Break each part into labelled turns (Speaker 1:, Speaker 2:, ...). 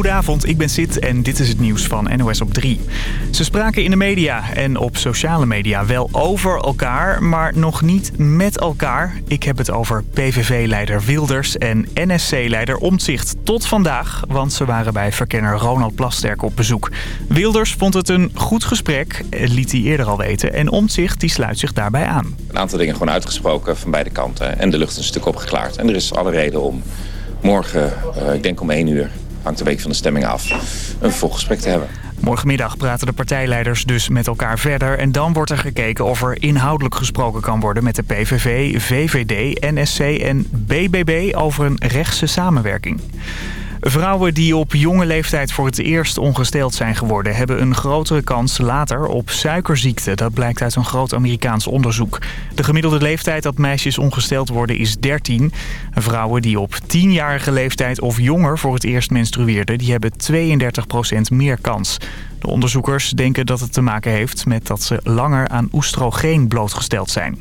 Speaker 1: Goedenavond, ik ben Sid en dit is het nieuws van NOS op 3. Ze spraken in de media en op sociale media wel over elkaar, maar nog niet met elkaar. Ik heb het over PVV-leider Wilders en NSC-leider Omtzigt tot vandaag, want ze waren bij verkenner Ronald Plasterk op bezoek. Wilders vond het een goed gesprek, liet hij eerder al weten, en Omtzigt die sluit zich daarbij aan.
Speaker 2: Een aantal dingen gewoon uitgesproken van beide kanten en de lucht een stuk opgeklaard. En er is alle reden om morgen, uh, ik denk om 1 uur, hangt de week van de stemming af, een volgesprek te hebben.
Speaker 1: Morgenmiddag praten de partijleiders dus met elkaar verder... en dan wordt er gekeken of er inhoudelijk gesproken kan worden... met de PVV, VVD, NSC en BBB over een rechtse samenwerking. Vrouwen die op jonge leeftijd voor het eerst ongesteld zijn geworden... hebben een grotere kans later op suikerziekte. Dat blijkt uit een groot Amerikaans onderzoek. De gemiddelde leeftijd dat meisjes ongesteld worden is 13. Vrouwen die op 10-jarige leeftijd of jonger voor het eerst menstrueerden... die hebben 32% meer kans. De onderzoekers denken dat het te maken heeft met dat ze langer aan oestrogeen blootgesteld zijn.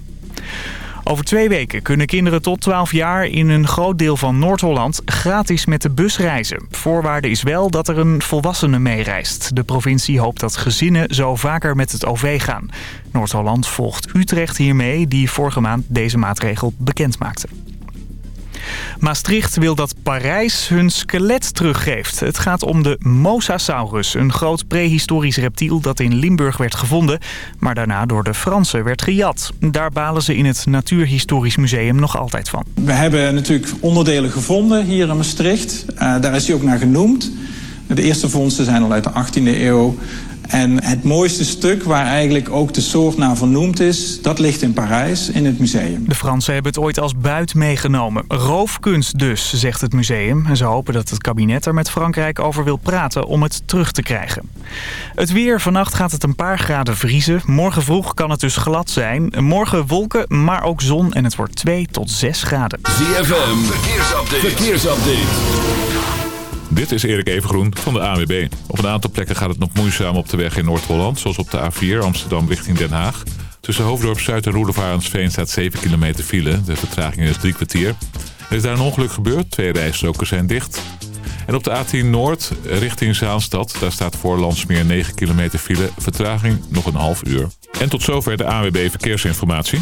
Speaker 1: Over twee weken kunnen kinderen tot 12 jaar in een groot deel van Noord-Holland gratis met de bus reizen. Voorwaarde is wel dat er een volwassene meereist. De provincie hoopt dat gezinnen zo vaker met het OV gaan. Noord-Holland volgt Utrecht hiermee, die vorige maand deze maatregel bekend maakte. Maastricht wil dat Parijs hun skelet teruggeeft. Het gaat om de Mosasaurus, een groot prehistorisch reptiel dat in Limburg werd gevonden, maar daarna door de Fransen werd gejat. Daar balen ze in het Natuurhistorisch Museum nog altijd van.
Speaker 3: We hebben natuurlijk onderdelen gevonden hier in Maastricht. Uh, daar is hij ook naar genoemd. De eerste vondsten zijn al uit de 18e eeuw. En het mooiste stuk waar eigenlijk ook de soort naar vernoemd is... dat ligt in Parijs, in het museum.
Speaker 1: De Fransen hebben het ooit als buit meegenomen. Roofkunst dus, zegt het museum. En ze hopen dat het kabinet er met Frankrijk over wil praten om het terug te krijgen. Het weer. Vannacht gaat het een paar graden vriezen. Morgen vroeg kan het dus glad zijn. Morgen wolken, maar ook zon en het wordt 2 tot 6 graden.
Speaker 4: ZFM, verkeersupdate. verkeersupdate.
Speaker 5: Dit is Erik Evengroen van de AWB. Op een aantal plekken gaat het nog moeizaam op de weg in Noord-Holland... zoals op de A4 Amsterdam richting Den Haag. Tussen Hoofddorp Zuid en Roelevarensveen staat 7 kilometer file. De vertraging is drie kwartier. Er is daar een ongeluk gebeurd. Twee rijstroken zijn dicht. En op de A10 Noord richting Zaanstad... daar staat voor Landsmeer 9 kilometer file. Vertraging nog een half uur. En tot zover de AWB Verkeersinformatie.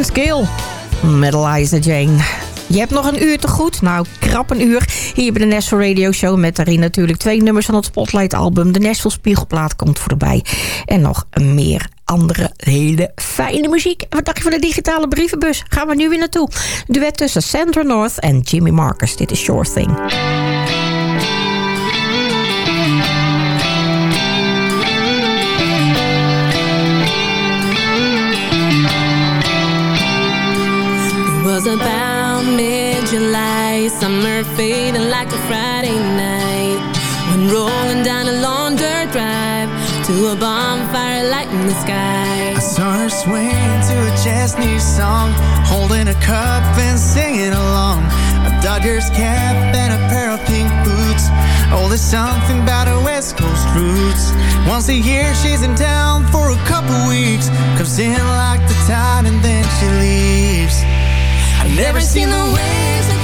Speaker 6: Vince Gill met Jane. Je hebt nog een uur te goed. Nou, krap een uur. Hier bij de Nashville Radio Show. Met daarin natuurlijk twee nummers van het Spotlight album. De Nashville Spiegelplaat komt voorbij. En nog meer andere hele fijne muziek. wat dacht je van de digitale brievenbus? Gaan we nu weer naartoe. Duet tussen Sandra North en Jimmy Marcus. Dit is Sure Thing.
Speaker 7: Was about mid-July Summer fading like a Friday night. When rolling down a long dirt drive To a bonfire light in the sky.
Speaker 8: I saw her swaying to a Chesney song. Holding a cup and singing along. A Dodgers cap and a pair of pink boots. Oh, there's something about her West Coast roots. Once a year she's in town for a couple weeks. Comes in like the tide and then she leaves
Speaker 7: I've never seen the waves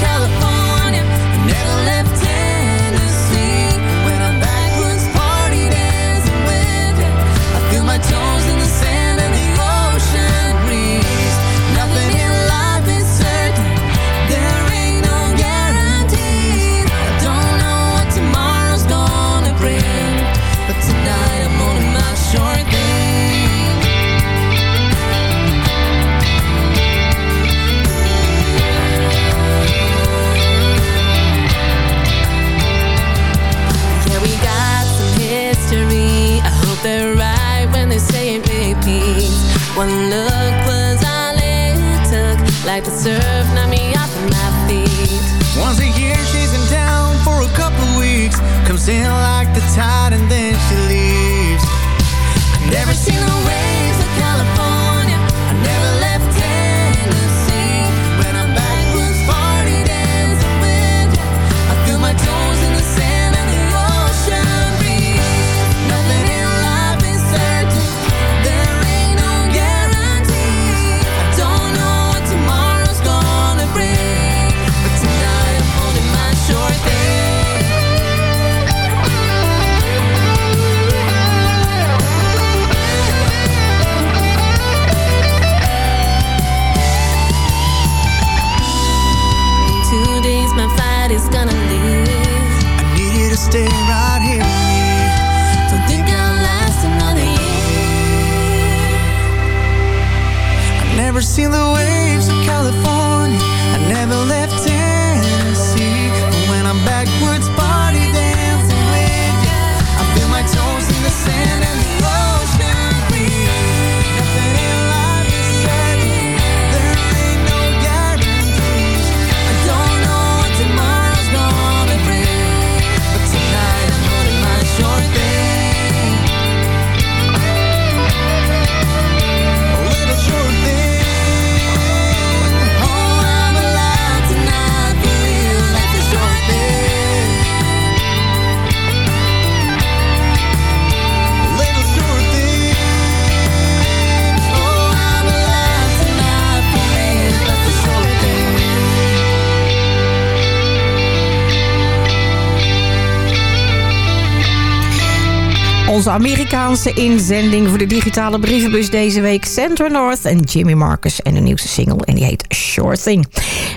Speaker 6: Onze Amerikaanse inzending voor de digitale brievenbus deze week. Sandra North en Jimmy Marcus. En de nieuwste single en die heet Sure Thing.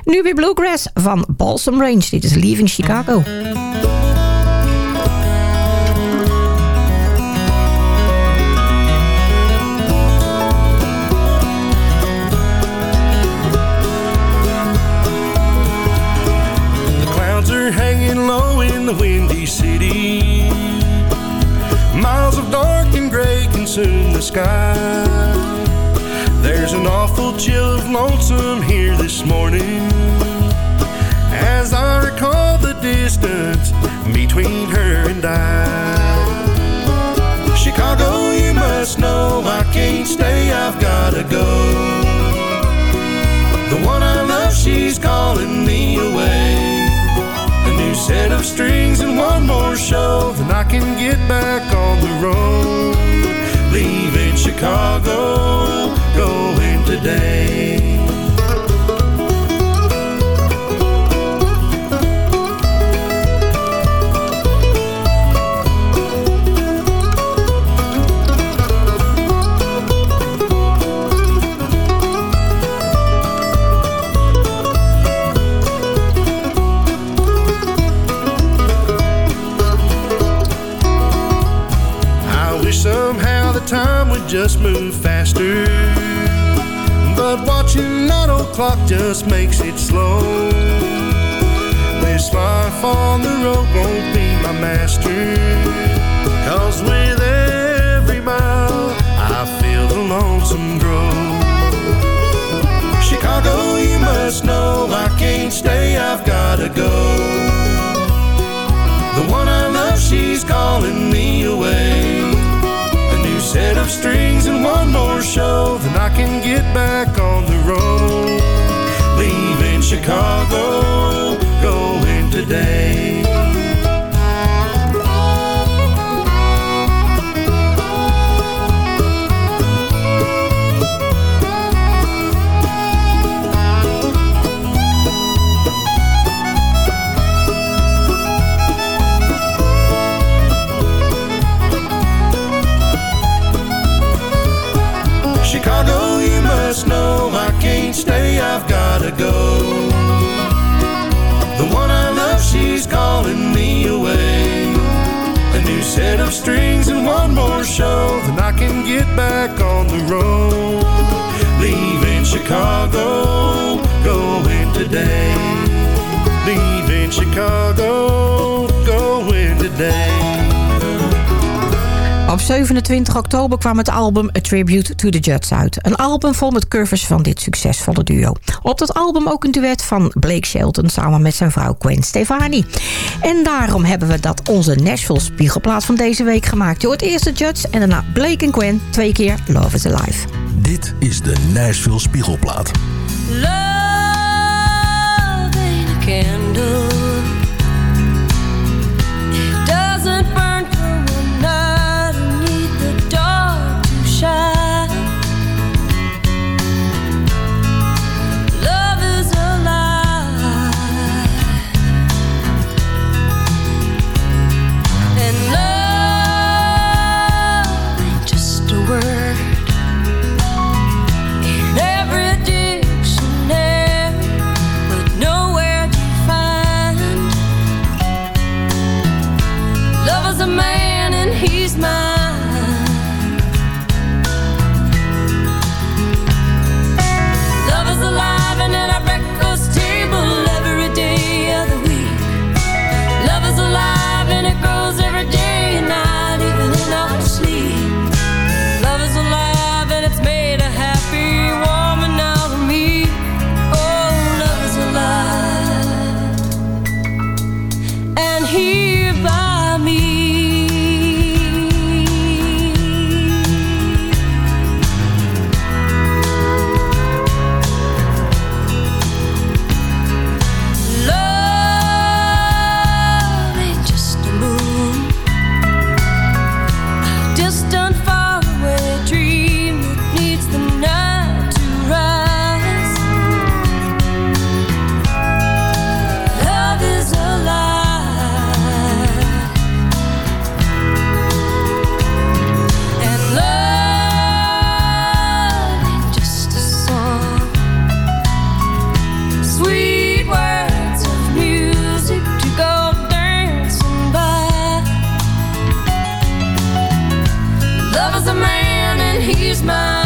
Speaker 6: Nu weer Bluegrass van Balsam Range. Dit is Leaving Chicago.
Speaker 9: Consume the sky. There's an awful chill of lonesome here this morning. As I recall the distance between her and I. Chicago, you must know I can't stay, I've gotta go. The one I love, she's calling me away. A new set of strings and one more show, then I can get back on the road. Leaving Chicago, going today. Time would just move faster. But watching that old clock just makes it slow. This life on the road won't be my master. Cause with every mile, I feel the lonesome grow. Chicago, you must know I can't stay, I've gotta go. The one I love, she's calling me away. Set of strings and one more show, then I can get back on the road. Leaving Chicago, going today. Gotta go. The one I love, she's calling me away. A new set of strings and one more show, then I can get back on the road. Leaving Chicago, going today. Leaving Chicago, going today.
Speaker 6: Op 27 oktober kwam het album A Tribute to the Judds uit. Een album vol met covers van dit succesvolle duo. Op dat album ook een duet van Blake Shelton samen met zijn vrouw Gwen Stefani. En daarom hebben we dat onze Nashville spiegelplaat van deze week gemaakt. Je hoort eerst de Judds en daarna Blake en Gwen. Twee keer Love is Alive.
Speaker 10: Dit is de Nashville Spiegelplaat.
Speaker 7: Love Is a man and he's mine.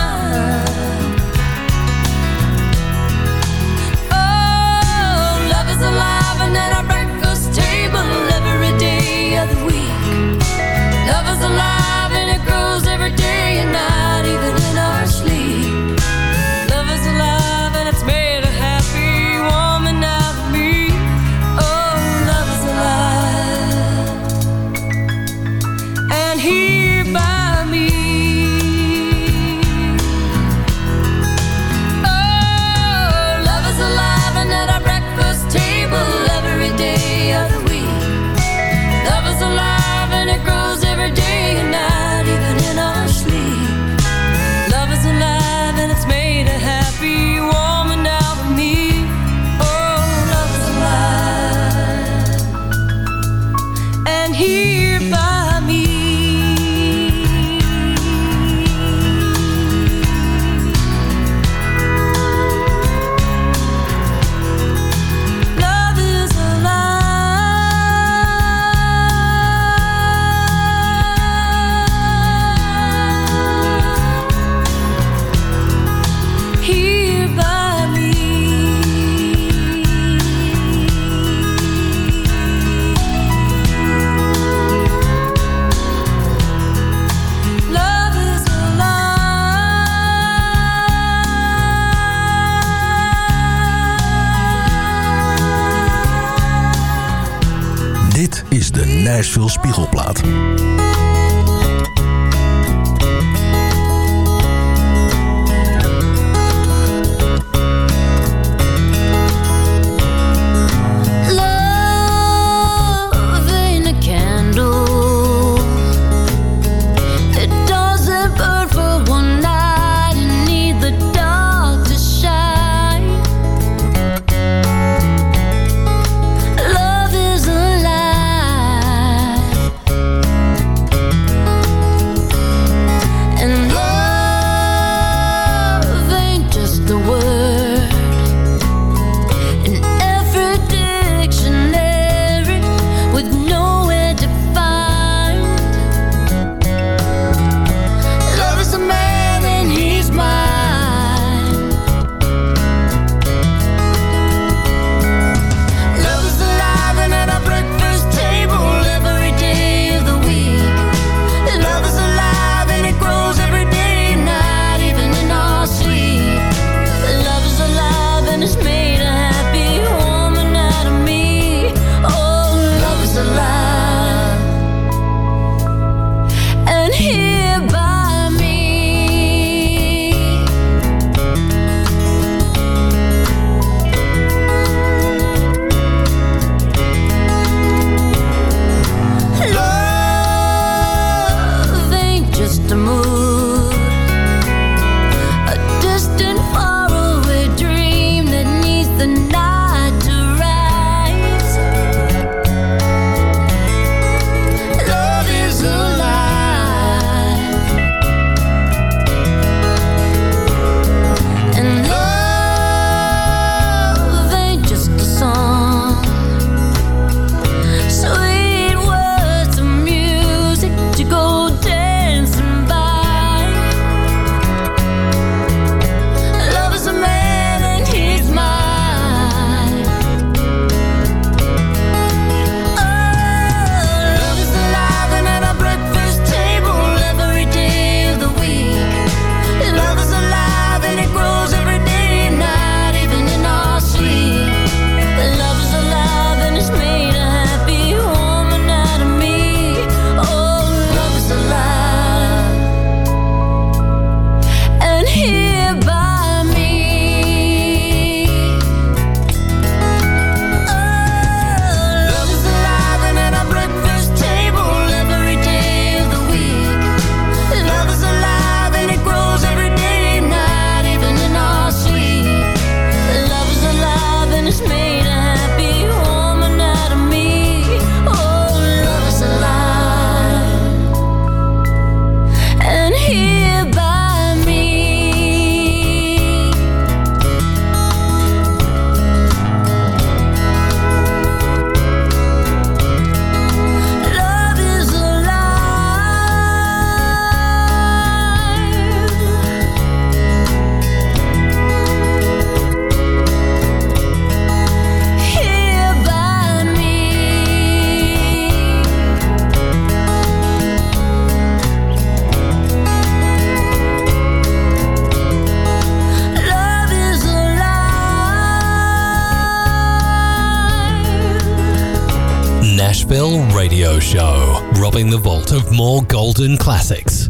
Speaker 11: radio show, robbing the vault of more golden classics.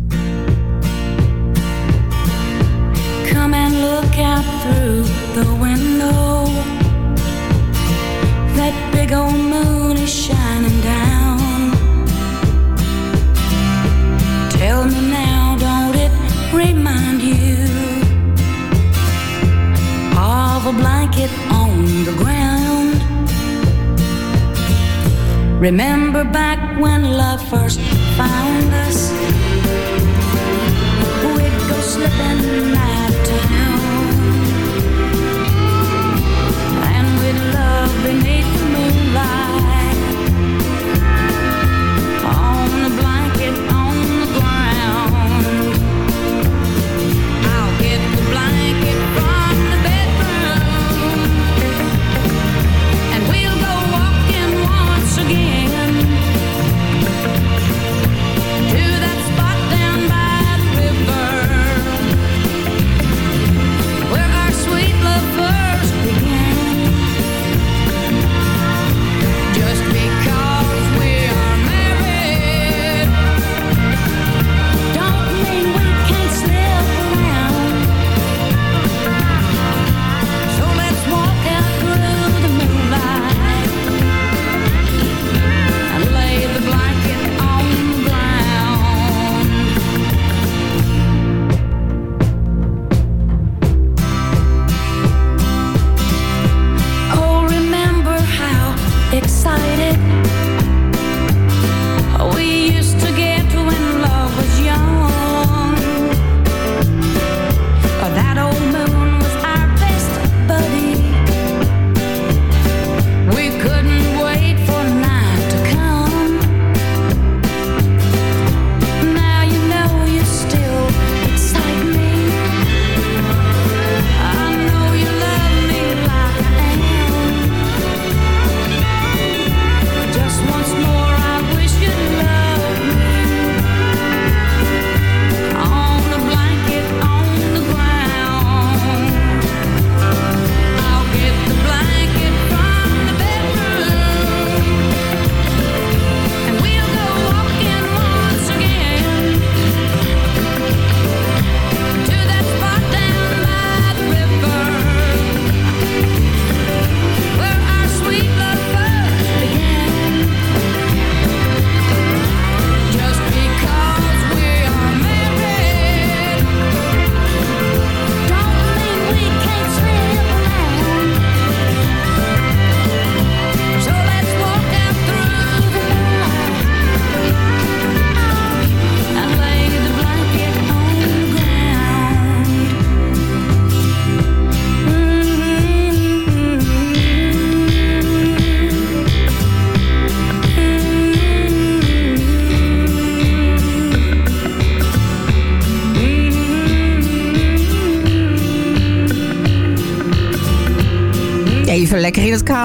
Speaker 7: Come and look out through the window. That big old moon is shining down. Tell me now, don't it remind you of a blanket on the ground? Remember back when love first found us.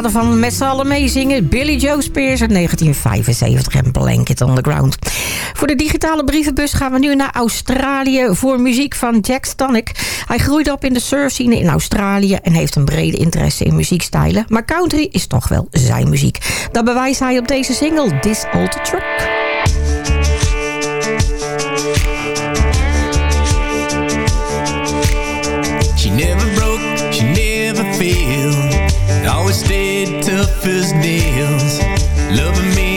Speaker 6: van met z'n allen meezingen. Billy Joe Spears in 1975 en Blanket on the Ground. Voor de digitale brievenbus gaan we nu naar Australië voor muziek van Jack Stanick. Hij groeide op in de surfscene in Australië en heeft een brede interesse in muziekstijlen. Maar country is toch wel zijn muziek. Dat bewijst hij op deze single This Old Truck.
Speaker 12: always stayed tough as nails. Loving me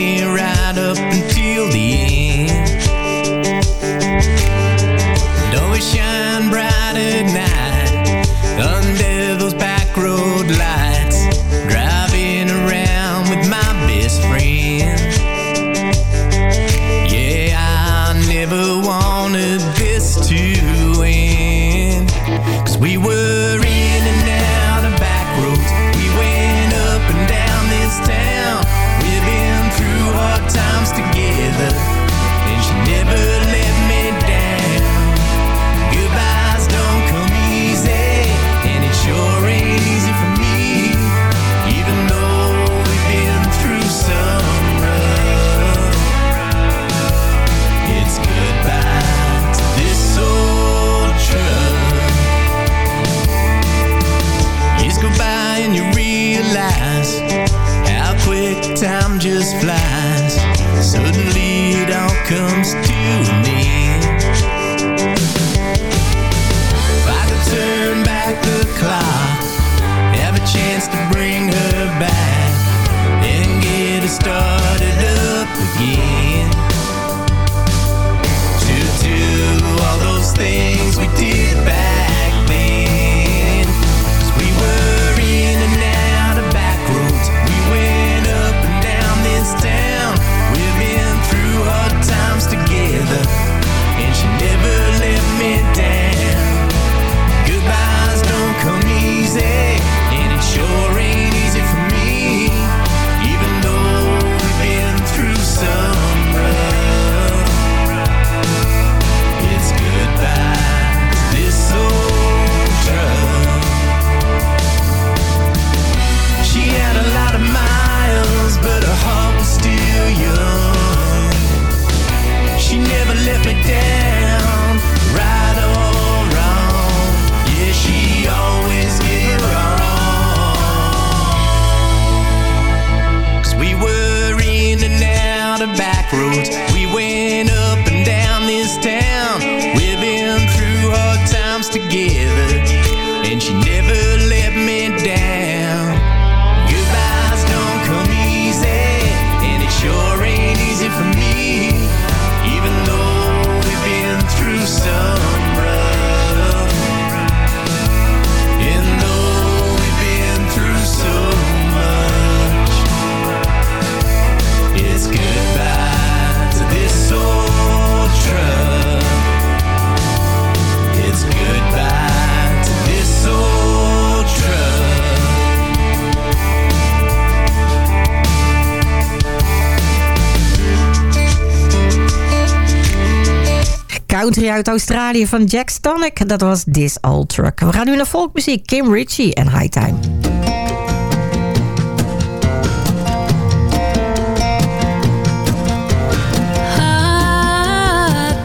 Speaker 6: uit Australië van Jack Stonek Dat was This Old Truck. We gaan nu naar volkmuziek. Kim Ritchie en High Time.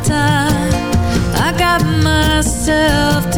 Speaker 13: Time I got myself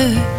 Speaker 14: her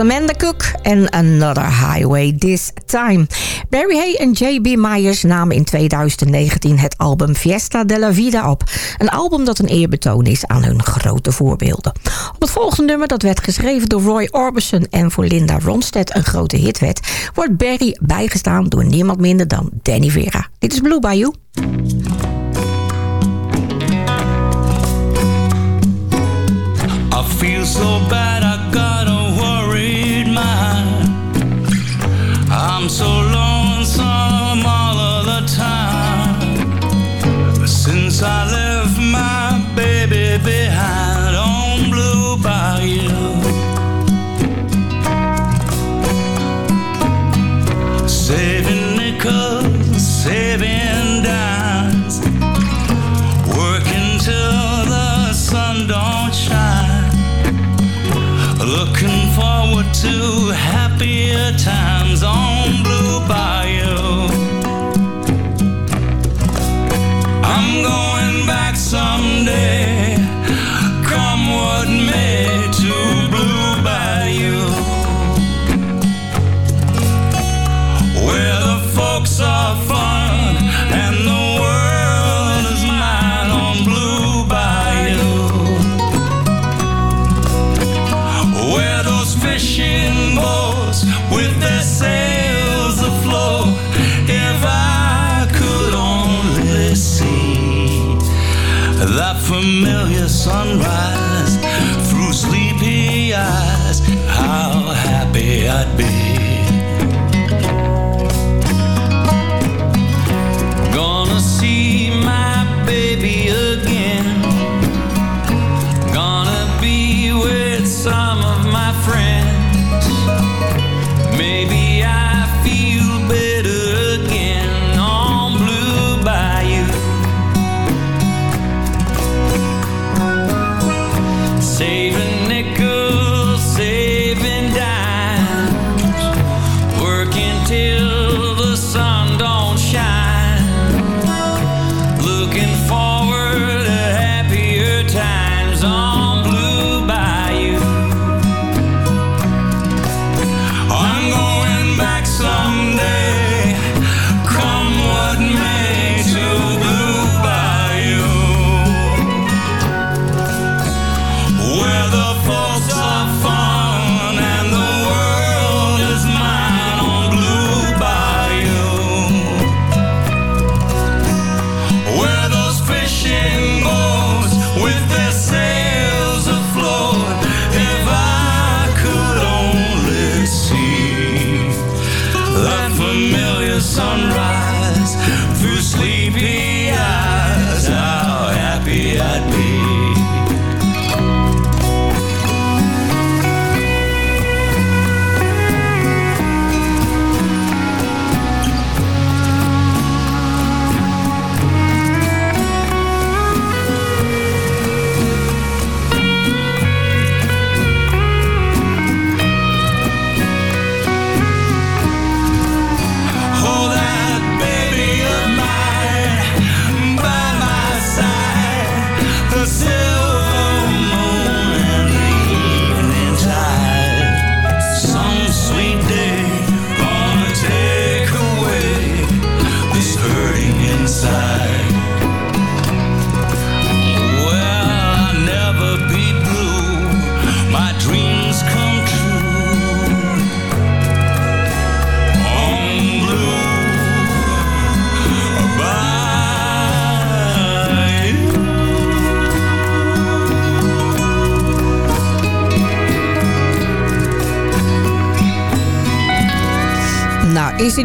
Speaker 14: Amanda Cook en Another Highway This Time. Barry Hay en J.B. Myers namen in 2019 het album Fiesta de la Vida op. Een album dat een eerbetoon is aan hun grote voorbeelden. Op het volgende nummer, dat werd geschreven door Roy Orbison... en voor Linda Ronstedt een grote hit werd... wordt Barry bijgestaan door niemand minder dan Danny Vera. Dit is Blue Bayou.
Speaker 15: I feel so bad so lonesome all of the time since I left my baby behind on Blue Bayou. Saving nickels, saving dimes, working till the sun don't shine. Looking forward to happier times. Come what may Blue the folks are. familiar sunrise.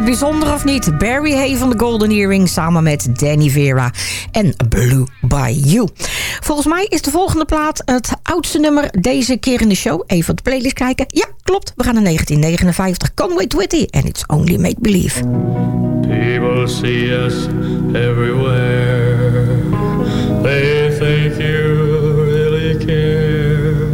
Speaker 6: bijzonder of niet? Barry Hay van de Golden Earring samen met Danny Vera en Blue by You. Volgens mij is de volgende plaat het oudste nummer deze keer in de show. Even op de playlist kijken. Ja, klopt. We gaan naar 1959. Conway Twitty and It's Only Make Believe.
Speaker 16: People see us everywhere. They think you really care.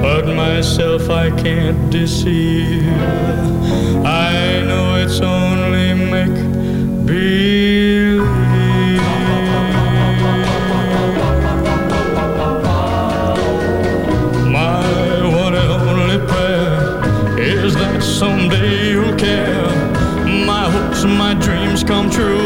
Speaker 16: But myself I can't deceive. I know it's only make believe. someday you'll care. My hopes and my dreams come true.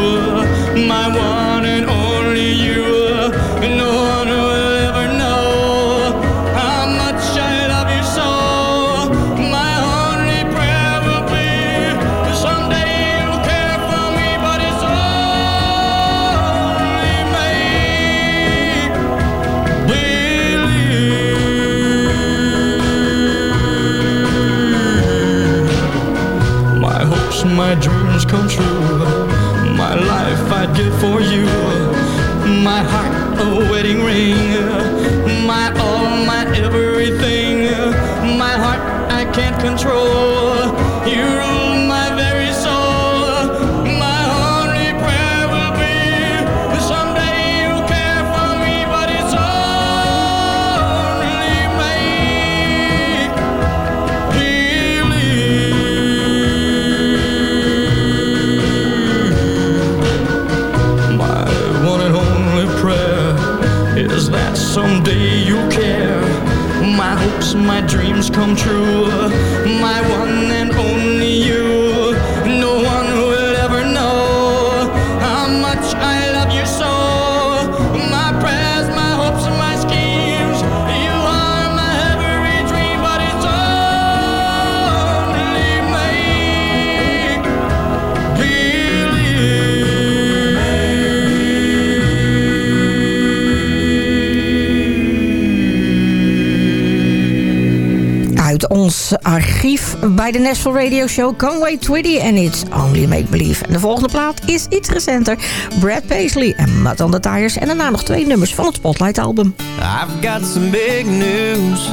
Speaker 6: Bij de Nashville Radio Show. Conway Twitty and It's Only Make Believe. En de volgende plaat is iets recenter. Brad Paisley en Mud on the Tires. En daarna nog twee nummers van het Spotlight album.
Speaker 12: I've got some big news.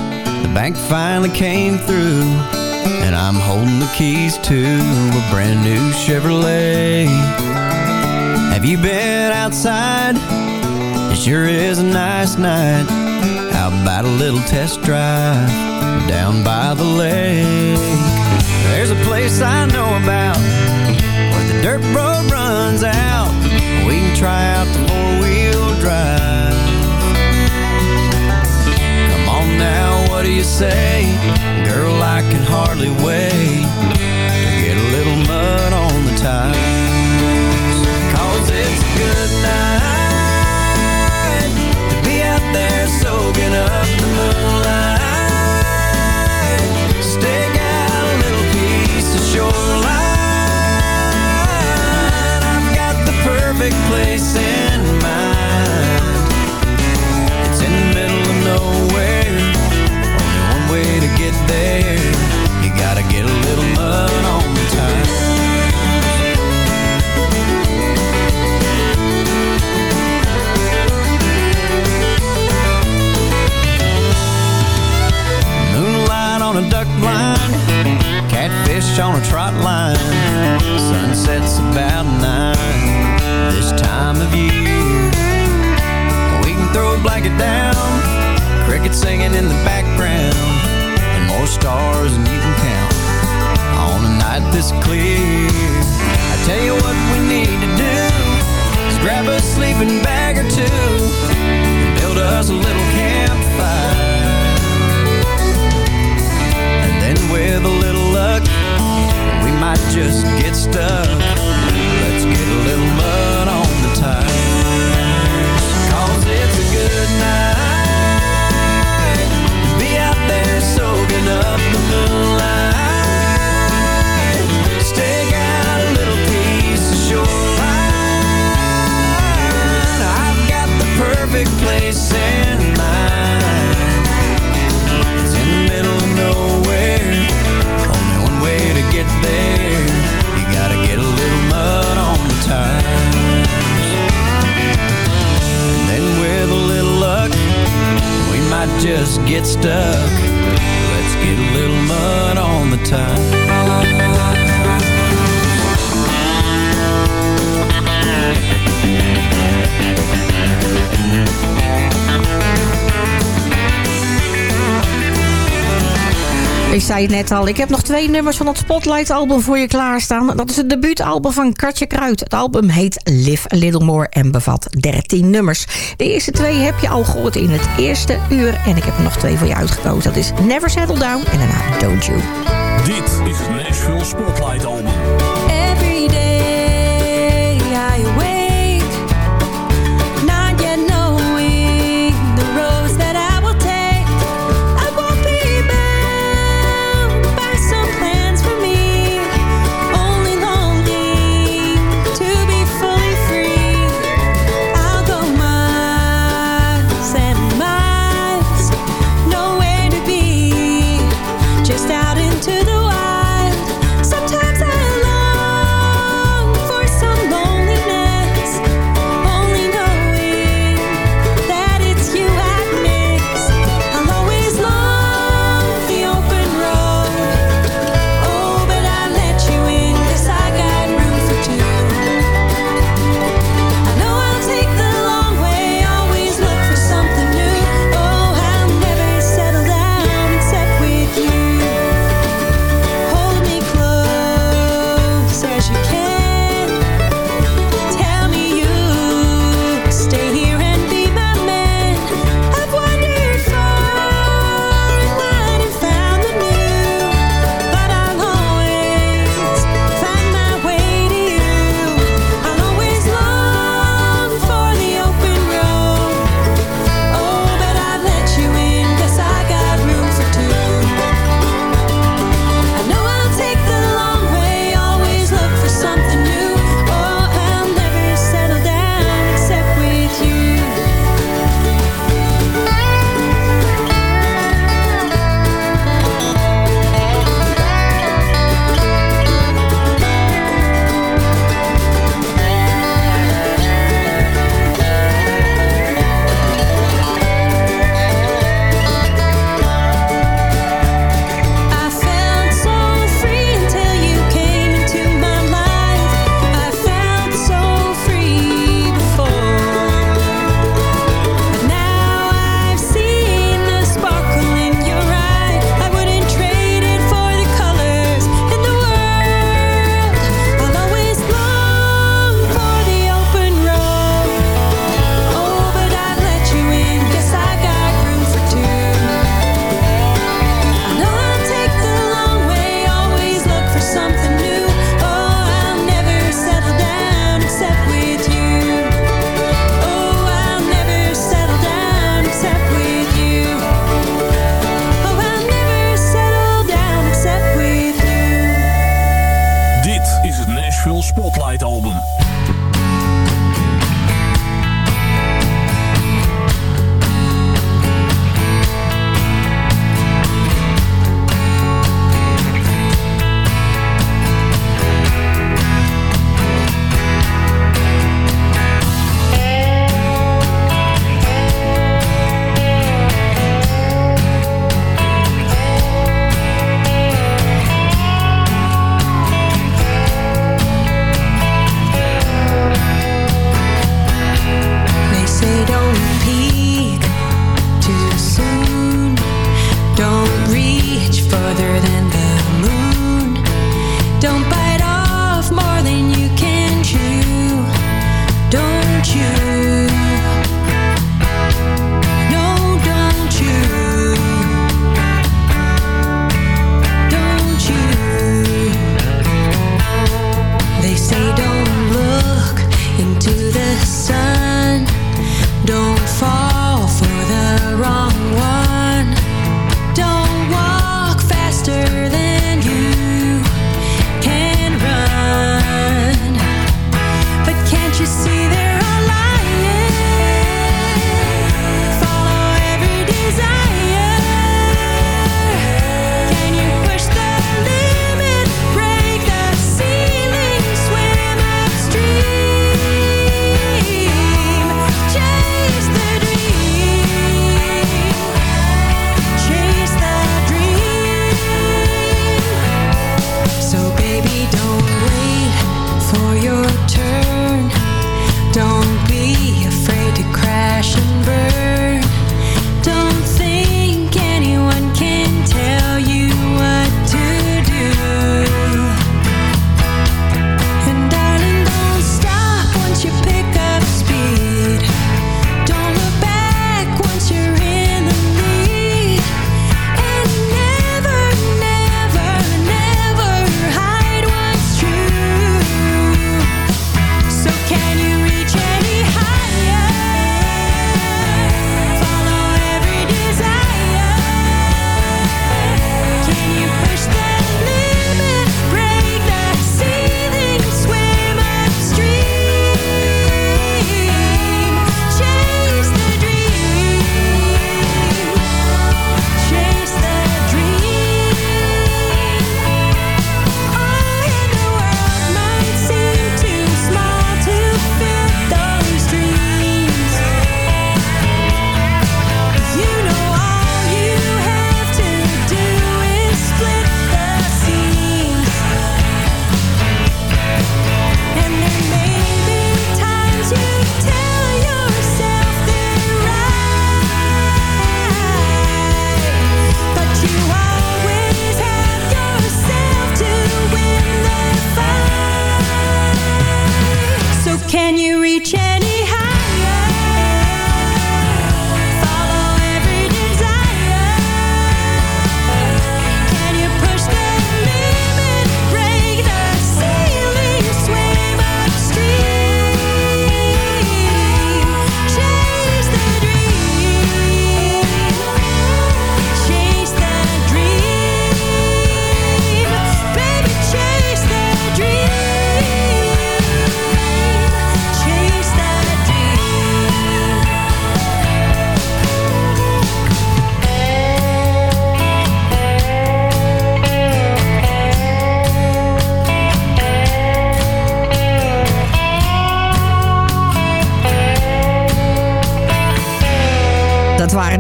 Speaker 12: The bank finally came through. And I'm holding the keys to a brand new Chevrolet. Have you been outside? It sure is a nice night. How about a little test drive down by the lake? There's a place I know about where the dirt road runs out. We can try out the four-wheel drive. Come on now, what do you say? Girl, I can hardly wait to get a little mud on the tires. Get there. You gotta get a little mud on on a duck blind Catfish on a trot line. Sunset's about nine This time of year. We can throw a blanket down Crickets singing in the background And more stars than you can count On a night this clear. I tell you what we need to do Is grab a sleeping bag or two And build us a little campfire with a little luck, we might just get stuck. Let's get a little mud on the tires. Cause it's a good night
Speaker 6: het ik heb nog twee nummers van het Spotlight album voor je klaarstaan. Dat is het debuutalbum van Katje Kruid. Het album heet Live a Little More en bevat 13 nummers. De eerste twee heb je al gehoord in het eerste uur. En ik heb er nog twee voor je uitgekozen. Dat is Never Settle Down en daarna Don't You.
Speaker 4: Dit is Nashville Spotlight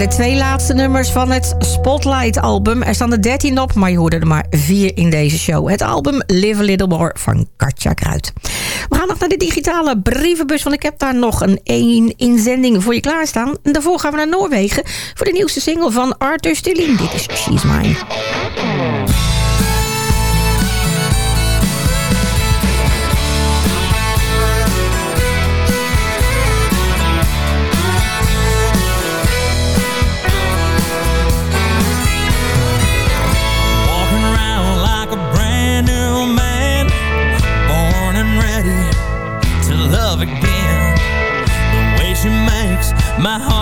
Speaker 6: de twee laatste nummers van het Spotlight-album. Er staan er 13 op, maar je hoorde er maar vier in deze show. Het album Live a Little More van Katja Kruid. We gaan nog naar de digitale brievenbus, want ik heb daar nog een één inzending voor je klaarstaan. En daarvoor gaan we naar Noorwegen voor de nieuwste single van Arthur Stilling. Dit is She's Mine.
Speaker 17: My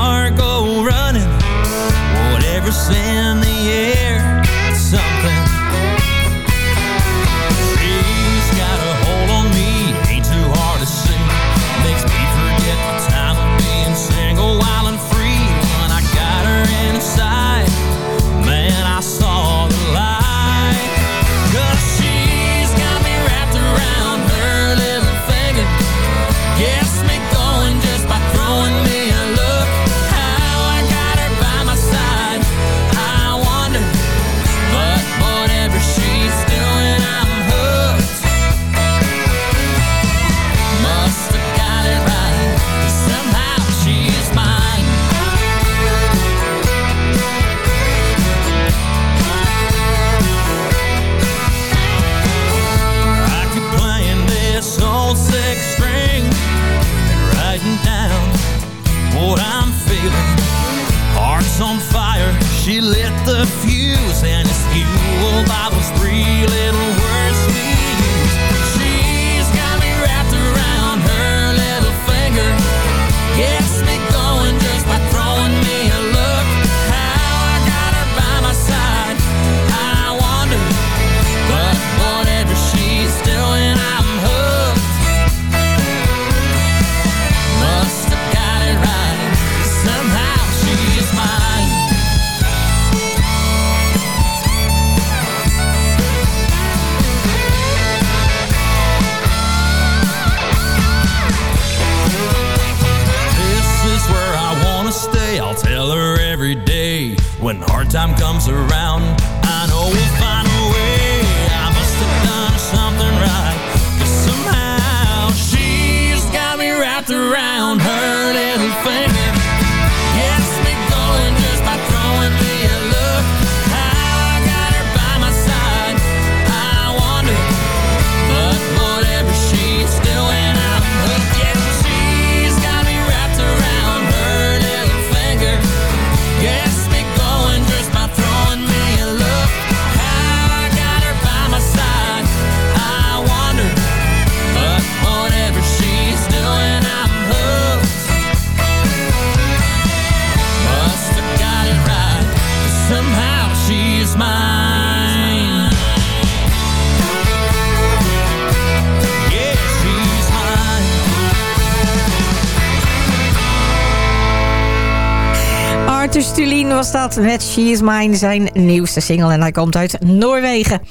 Speaker 6: Arthur Stulien was dat met She Is Mine, zijn nieuwste single. En hij komt uit Noorwegen.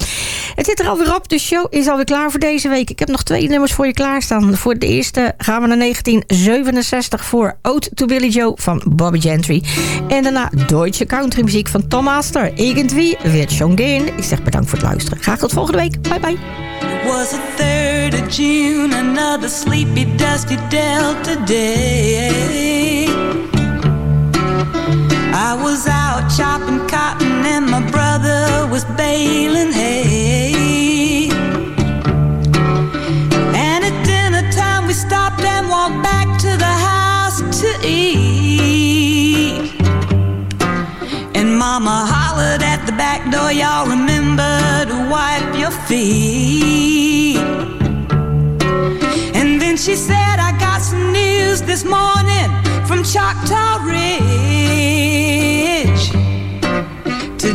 Speaker 6: Het zit er alweer op, de show is alweer klaar voor deze week. Ik heb nog twee nummers voor je klaarstaan. Voor de eerste gaan we naar 1967 voor Ode to Billy Joe van Bobby Gentry. En daarna Deutsche countrymuziek van Tom Astor. Irgendwie wird schon gehen. Ik zeg bedankt voor het luisteren. Graag tot volgende week. Bye bye.
Speaker 13: Was the 3rd of June, another sleepy, dusty and my brother was baling hay. And at dinner time we stopped and walked back to the house to eat. And mama hollered at the back door, y'all remember to wipe your feet. And then she said, I got some news this morning from Choctaw Ridge.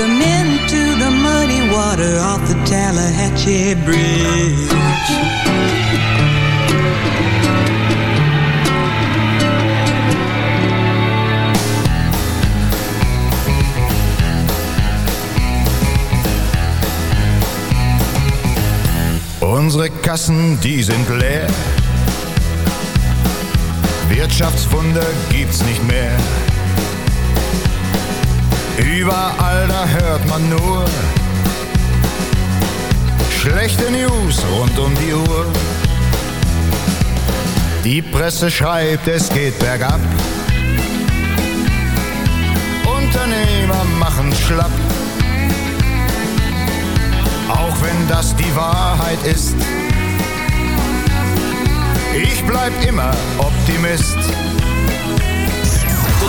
Speaker 13: Them into the muddy water off the Tallahatchie Bridge.
Speaker 18: Unsere Kassen, die sind leer. Wirtschaftswunder gibt's nicht mehr. Überall da hört man nur schlechte News rund um die Uhr. Die Presse schreibt, es geht bergab. Unternehmer machen schlapp. Auch wenn das die Wahrheit ist. Ich bleib immer Optimist.